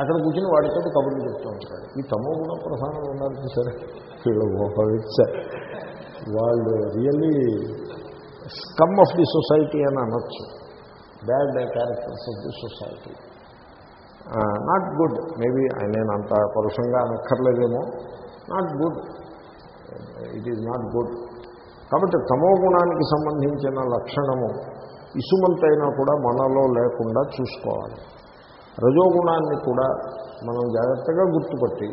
అక్కడ కూర్చుని వాడితో కబుర్లు చెప్తూ ఉంటాడు. ఈ తమో గుణ ప్రధానం ఉన్నారు సరే. వీళ్ళు వాళ్ళు really scum of the society అని అనొచ్చు. Bad characters of the society. Not good. Maybe నేను అంత పరుషంగా అనక్కర్లేదేమో. Not good. It is not good. కాబట్టి తమో గుణానికి సంబంధించిన లక్షణము ఇసుమంతైనా కూడా మనలో లేకుండా చూసుకోవాలి. రజోగుణాన్ని కూడా మనం జాగ్రత్తగా గుర్తుపట్టి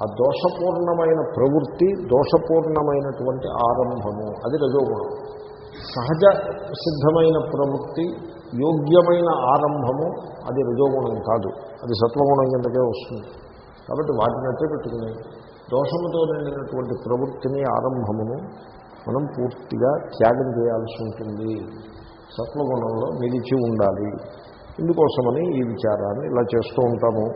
ఆ దోషపూర్ణమైన ప్రవృత్తి దోషపూర్ణమైనటువంటి ఆరంభము అది రజోగుణం. సహజ సిద్ధమైన ప్రవృత్తి యోగ్యమైన ఆరంభము అది రజోగుణం కాదు. అది సత్వగుణం కిందకే వస్తుంది. కాబట్టి వాటిని అట్టే పెట్టుకుని దోషముతో నిండినటువంటి ప్రవృత్తిని ఆరంభమును మనం పూర్తిగా త్యాగం చేయాల్సి ఉంటుంది. సత్వగుణంలో నిలిచి ఉండాలి. ఇందుకోసమని ఈ విచారాన్ని ఇలా చేస్తూ ఉంటాము.